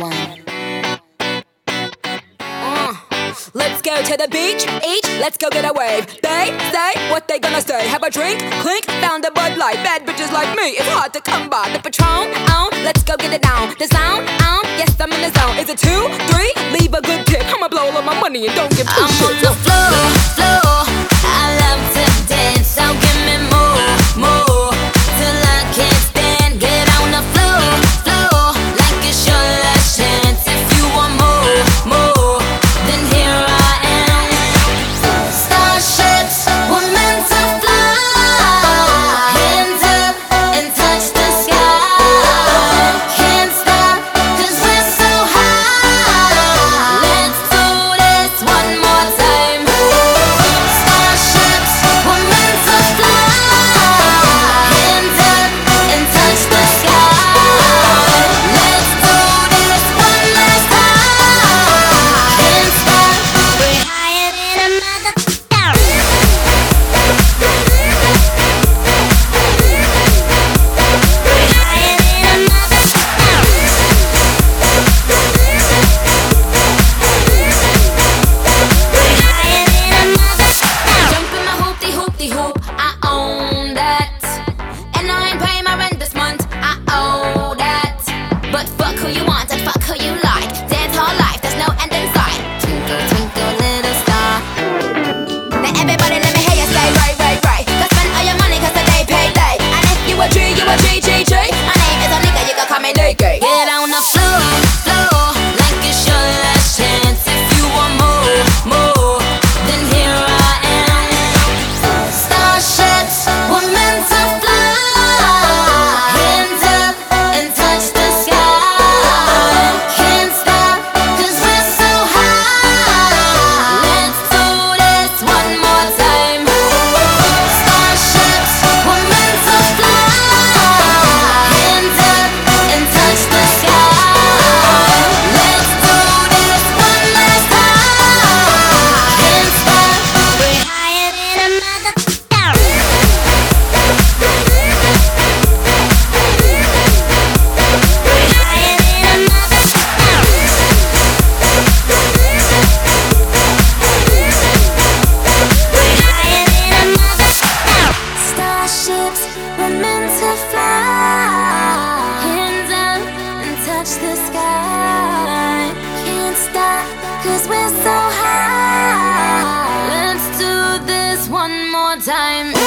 Uh, let's go to the beach, each, let's go get a wave. They say what they gonna say. Have a drink, clink, found a Bud Light. Bad bitches like me, it's hard to come by. The Patron, on, let's go get it down. The sound, on, yes, I'm in the zone. Is it two, three? Leave a good tip. I'ma blow all of my money and don't give two I'm shits. on the floor, floor. the hoop, I own that. And I ain't paying my rent this month, I owe that. But fuck who you want and fuck who you so high. Let's do this one more time.